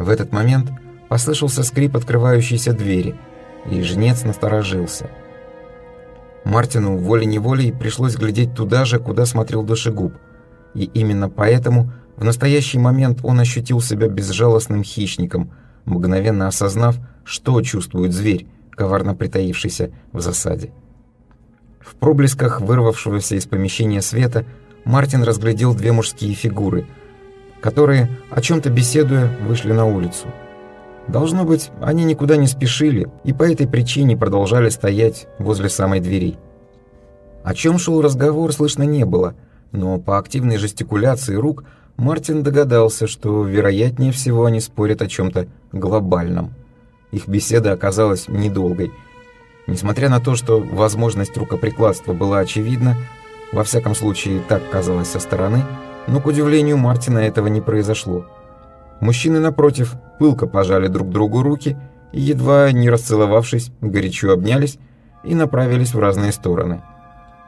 В этот момент послышался скрип открывающейся двери, и жнец насторожился. Мартину волей-неволей пришлось глядеть туда же, куда смотрел душегуб, и именно поэтому в настоящий момент он ощутил себя безжалостным хищником, мгновенно осознав, что чувствует зверь, коварно притаившийся в засаде. В проблесках вырвавшегося из помещения света Мартин разглядел две мужские фигуры, которые, о чем-то беседуя, вышли на улицу. Должно быть, они никуда не спешили и по этой причине продолжали стоять возле самой двери. О чем шел разговор, слышно не было, но по активной жестикуляции рук Мартин догадался, что вероятнее всего они спорят о чем-то глобальном. Их беседа оказалась недолгой. Несмотря на то, что возможность рукоприкладства была очевидна, во всяком случае так казалось со стороны, но, к удивлению Мартина, этого не произошло. Мужчины, напротив, пылко пожали друг другу руки и, едва не расцеловавшись, горячо обнялись и направились в разные стороны.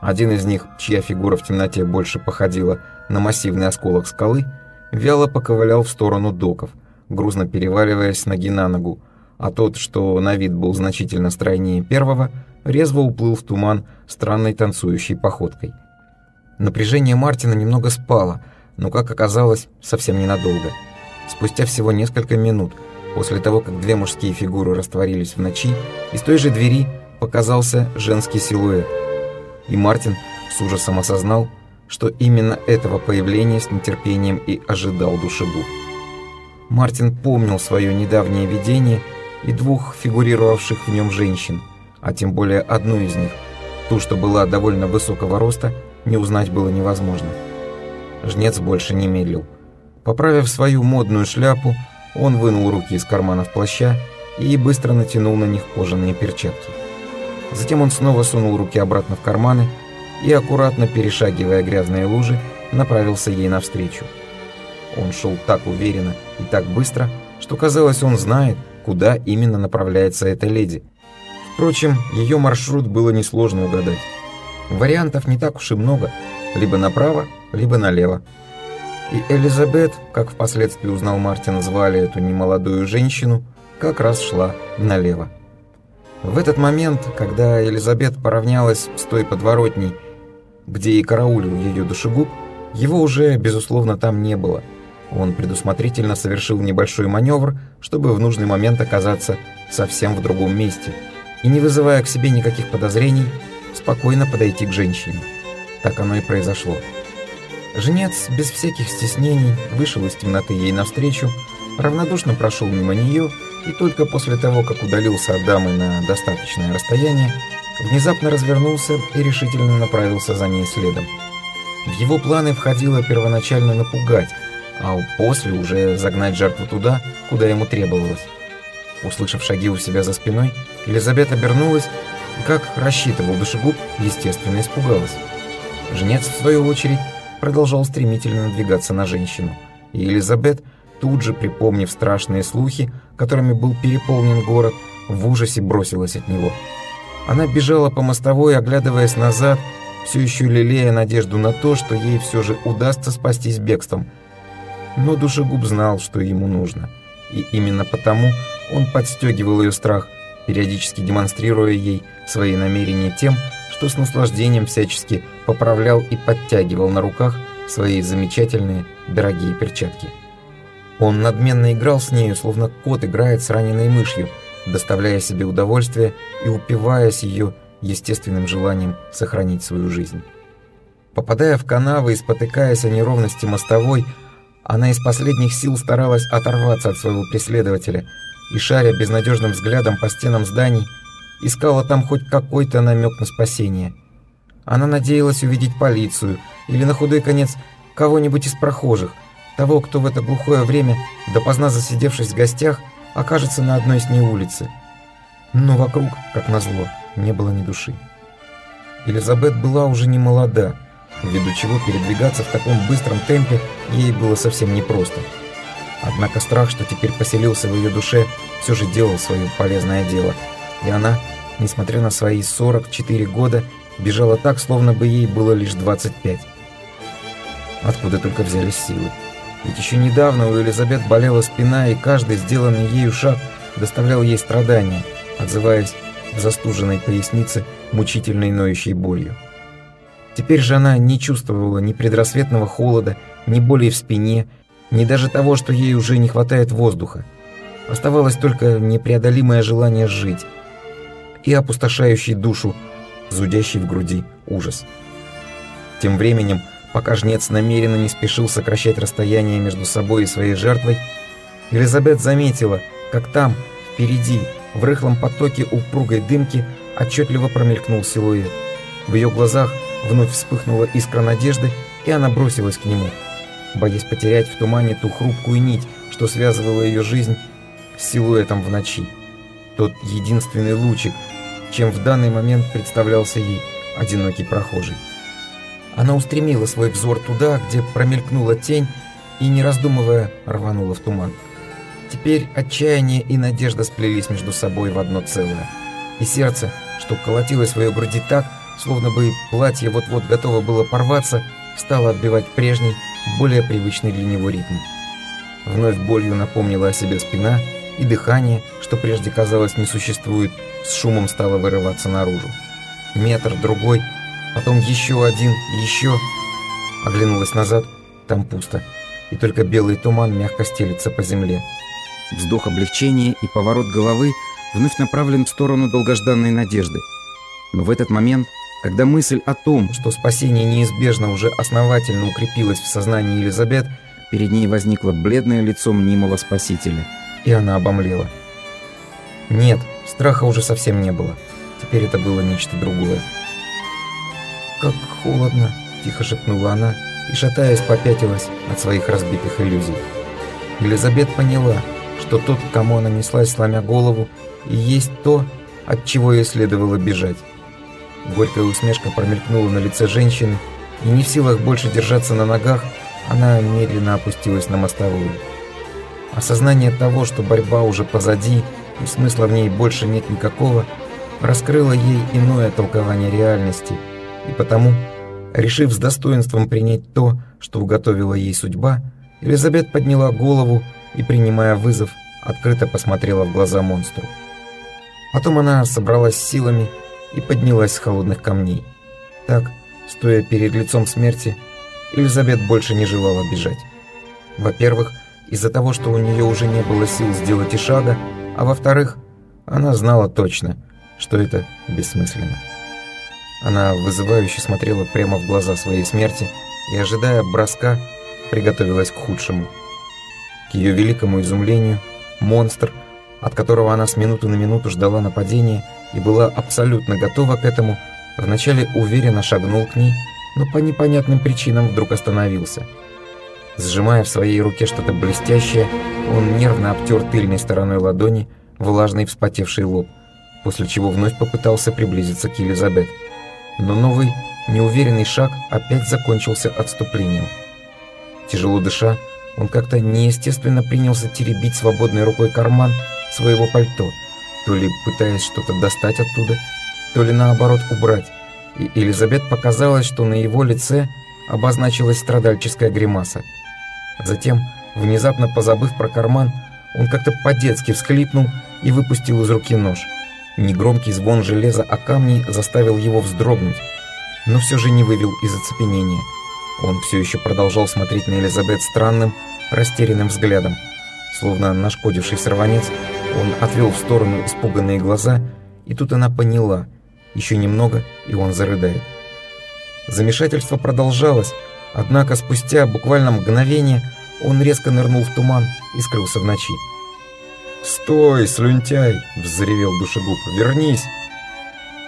Один из них, чья фигура в темноте больше походила на массивный осколок скалы, вяло поковылял в сторону доков, грузно переваливаясь ноги на ногу, а тот, что на вид был значительно стройнее первого, резво уплыл в туман странной танцующей походкой. Напряжение Мартина немного спало, но, как оказалось, совсем ненадолго – Спустя всего несколько минут, после того, как две мужские фигуры растворились в ночи, из той же двери показался женский силуэт. И Мартин с ужасом осознал, что именно этого появления с нетерпением и ожидал душегуб. Мартин помнил свое недавнее видение и двух фигурировавших в нем женщин, а тем более одну из них, ту, что была довольно высокого роста, не узнать было невозможно. Жнец больше не медлил. Поправив свою модную шляпу, он вынул руки из карманов плаща и быстро натянул на них кожаные перчатки. Затем он снова сунул руки обратно в карманы и, аккуратно перешагивая грязные лужи, направился ей навстречу. Он шел так уверенно и так быстро, что казалось, он знает, куда именно направляется эта леди. Впрочем, ее маршрут было несложно угадать. Вариантов не так уж и много, либо направо, либо налево. И Элизабет, как впоследствии узнал Мартин, звали эту немолодую женщину, как раз шла налево. В этот момент, когда Элизабет поравнялась с той подворотней, где и караулил ее душегуб, его уже, безусловно, там не было. Он предусмотрительно совершил небольшой маневр, чтобы в нужный момент оказаться совсем в другом месте и, не вызывая к себе никаких подозрений, спокойно подойти к женщине. Так оно и произошло. Женец без всяких стеснений вышел из темноты ей навстречу, равнодушно прошел мимо нее и только после того, как удалился от дамы на достаточное расстояние, внезапно развернулся и решительно направился за ней следом. В его планы входило первоначально напугать, а после уже загнать жертву туда, куда ему требовалось. Услышав шаги у себя за спиной, Елизабет обернулась как рассчитывал душегуб, естественно испугалась. Женец, в свою очередь, продолжал стремительно надвигаться на женщину. И Елизабет, тут же припомнив страшные слухи, которыми был переполнен город, в ужасе бросилась от него. Она бежала по мостовой, оглядываясь назад, все еще лелея надежду на то, что ей все же удастся спастись бегством. Но душегуб знал, что ему нужно. И именно потому он подстегивал ее страх, периодически демонстрируя ей свои намерения тем, что с наслаждением всячески поправлял и подтягивал на руках свои замечательные дорогие перчатки. Он надменно играл с нею, словно кот играет с раненой мышью, доставляя себе удовольствие и упиваясь ее естественным желанием сохранить свою жизнь. Попадая в канавы и спотыкаясь о неровности мостовой, она из последних сил старалась оторваться от своего преследователя и, шаря безнадежным взглядом по стенам зданий, искала там хоть какой-то намек на спасение. Она надеялась увидеть полицию или на худой конец кого-нибудь из прохожих, того, кто в это глухое время, допоздна засидевшись в гостях, окажется на одной с ней улице. Но вокруг, как назло, не было ни души. Элизабет была уже не молода, ввиду чего передвигаться в таком быстром темпе ей было совсем непросто. Однако страх, что теперь поселился в ее душе, все же делал свое полезное дело, и она несмотря на свои 44 года, бежала так, словно бы ей было лишь 25. Откуда только взялись силы. Ведь еще недавно у Элизабет болела спина, и каждый сделанный ею шаг доставлял ей страдания, отзываясь в застуженной пояснице мучительной ноющей болью. Теперь же она не чувствовала ни предрассветного холода, ни боли в спине, ни даже того, что ей уже не хватает воздуха. Оставалось только непреодолимое желание жить и опустошающий душу, зудящий в груди ужас. Тем временем, пока жнец намеренно не спешил сокращать расстояние между собой и своей жертвой, Елизабет заметила, как там, впереди, в рыхлом потоке упругой дымки, отчетливо промелькнул силуэт. В ее глазах вновь вспыхнула искра надежды, и она бросилась к нему, боясь потерять в тумане ту хрупкую нить, что связывала ее жизнь с силуэтом в ночи. Тот единственный лучик, чем в данный момент представлялся ей одинокий прохожий. Она устремила свой взор туда, где промелькнула тень, и, не раздумывая, рванула в туман. Теперь отчаяние и надежда сплелись между собой в одно целое. И сердце, что колотилось в ее груди так, словно бы платье вот-вот готово было порваться, стало отбивать прежний, более привычный для него ритм. Вновь болью напомнила о себе спина, и дыхание, что прежде казалось не существует, с шумом стало вырываться наружу. Метр, другой, потом еще один, еще. Оглянулась назад, там пусто, и только белый туман мягко стелится по земле. Вздох облегчения и поворот головы вновь направлен в сторону долгожданной надежды. Но в этот момент, когда мысль о том, что спасение неизбежно уже основательно укрепилась в сознании Елизабет, перед ней возникло бледное лицо мнимого спасителя, и она обомлела. Нет, страха уже совсем не было. Теперь это было нечто другое. «Как холодно!» – тихо шепнула она и, шатаясь, попятилась от своих разбитых иллюзий. Елизабет поняла – что тот, к кому она неслась, сломя голову, и есть то, от чего ей следовало бежать. Горькая усмешка промелькнула на лице женщины, и не в силах больше держаться на ногах, она медленно опустилась на мостовую. Осознание того, что борьба уже позади, и смысла в ней больше нет никакого, раскрыло ей иное толкование реальности, и потому, решив с достоинством принять то, что уготовила ей судьба, Элизабет подняла голову и, принимая вызов, открыто посмотрела в глаза монстру. Потом она собралась силами и поднялась с холодных камней. Так, стоя перед лицом смерти, Элизабет больше не желала бежать. Во-первых, из-за того, что у нее уже не было сил сделать и шага, а во-вторых, она знала точно, что это бессмысленно. Она вызывающе смотрела прямо в глаза своей смерти и, ожидая броска, приготовилась к худшему – к ее великому изумлению, монстр, от которого она с минуты на минуту ждала нападения и была абсолютно готова к этому, вначале уверенно шагнул к ней, но по непонятным причинам вдруг остановился. Сжимая в своей руке что-то блестящее, он нервно обтер тыльной стороной ладони влажный вспотевший лоб, после чего вновь попытался приблизиться к Елизабет. Но новый, неуверенный шаг опять закончился отступлением. Тяжело дыша, он как-то неестественно принялся теребить свободной рукой карман своего пальто, то ли пытаясь что-то достать оттуда, то ли наоборот убрать. И Элизабет показалось, что на его лице обозначилась страдальческая гримаса. Затем, внезапно позабыв про карман, он как-то по-детски всхлипнул и выпустил из руки нож. Негромкий звон железа о камни заставил его вздрогнуть, но все же не вывел из оцепенения. Он все еще продолжал смотреть на Элизабет странным, растерянным взглядом. Словно нашкодивший сорванец, он отвел в сторону испуганные глаза, и тут она поняла, еще немного, и он зарыдает. Замешательство продолжалось, однако спустя буквально мгновение он резко нырнул в туман и скрылся в ночи. «Стой, слюнтяй!» – взревел душегуб. «Вернись!»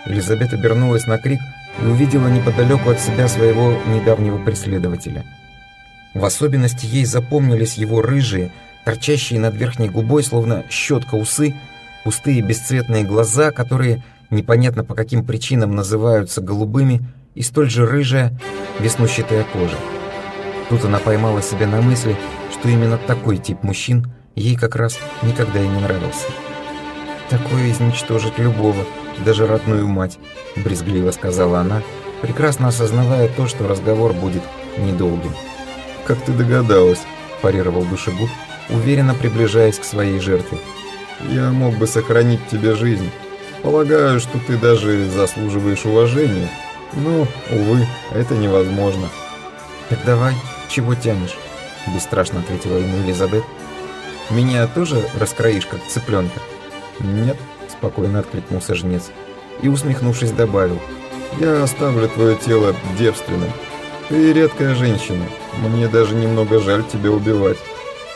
Елизабет обернулась на крик и увидела неподалеку от себя своего недавнего преследователя. В особенности ей запомнились его рыжие, торчащие над верхней губой, словно щетка усы, пустые бесцветные глаза, которые непонятно по каким причинам называются голубыми, и столь же рыжая, веснущатая кожа. Тут она поймала себя на мысли, что именно такой тип мужчин ей как раз никогда и не нравился. Такое изничтожит любого, даже родную мать», — брезгливо сказала она, прекрасно осознавая то, что разговор будет недолгим. «Как ты догадалась?» — парировал душегуб, уверенно приближаясь к своей жертве. «Я мог бы сохранить тебе жизнь. Полагаю, что ты даже заслуживаешь уважения. Но, увы, это невозможно». «Так давай, чего тянешь?» – бесстрашно ответила ему Элизабет. «Меня тоже раскроишь, как цыпленка?» «Нет», – спокойно откликнулся жнец. И, усмехнувшись, добавил. «Я оставлю твое тело девственным. Ты редкая женщина. Мне даже немного жаль тебя убивать.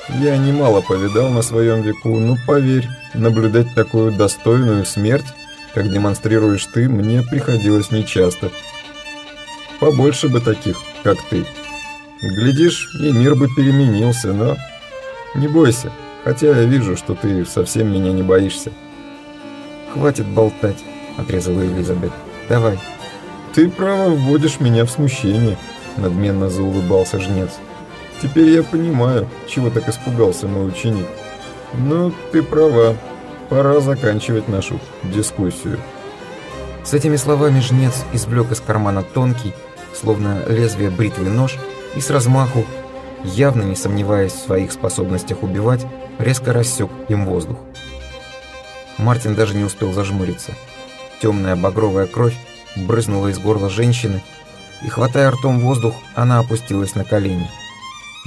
Я немало повидал на своем веку, но поверь, наблюдать такую достойную смерть, как демонстрируешь ты, мне приходилось нечасто. Побольше бы таких, как ты. Глядишь, и мир бы переменился, но... Не бойся, хотя я вижу, что ты совсем меня не боишься. «Хватит болтать», — отрезала Элизабет. «Давай». «Ты, право, вводишь меня в смущение», — надменно заулыбался жнец. «Теперь я понимаю, чего так испугался мой ученик. Но ты права, пора заканчивать нашу дискуссию». С этими словами жнец извлек из кармана тонкий, словно лезвие бритвы нож, и с размаху, явно не сомневаясь в своих способностях убивать, резко рассек им воздух. Мартин даже не успел зажмуриться. Темная багровая кровь брызнула из горла женщины, и, хватая ртом воздух, она опустилась на колени.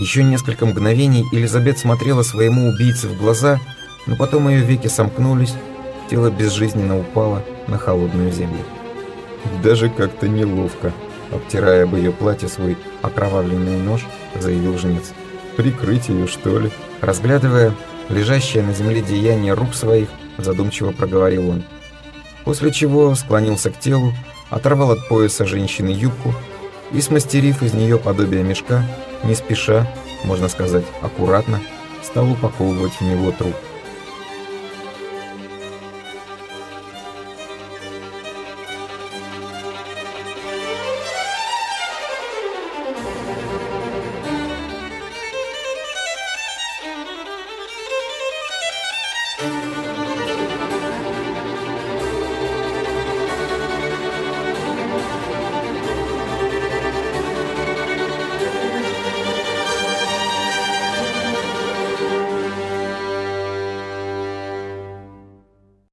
Еще несколько мгновений Элизабет смотрела своему убийце в глаза, но потом ее веки сомкнулись, тело безжизненно упало на холодную землю. Даже как-то неловко, обтирая об ее платье свой окровавленный нож, заявил жнец. «Прикрыть ее, что ли?» Разглядывая лежащее на земле деяние рук своих, задумчиво проговорил он. После чего склонился к телу, оторвал от пояса женщины юбку и, смастерив из нее подобие мешка, не спеша, можно сказать, аккуратно, стал упаковывать в него труп.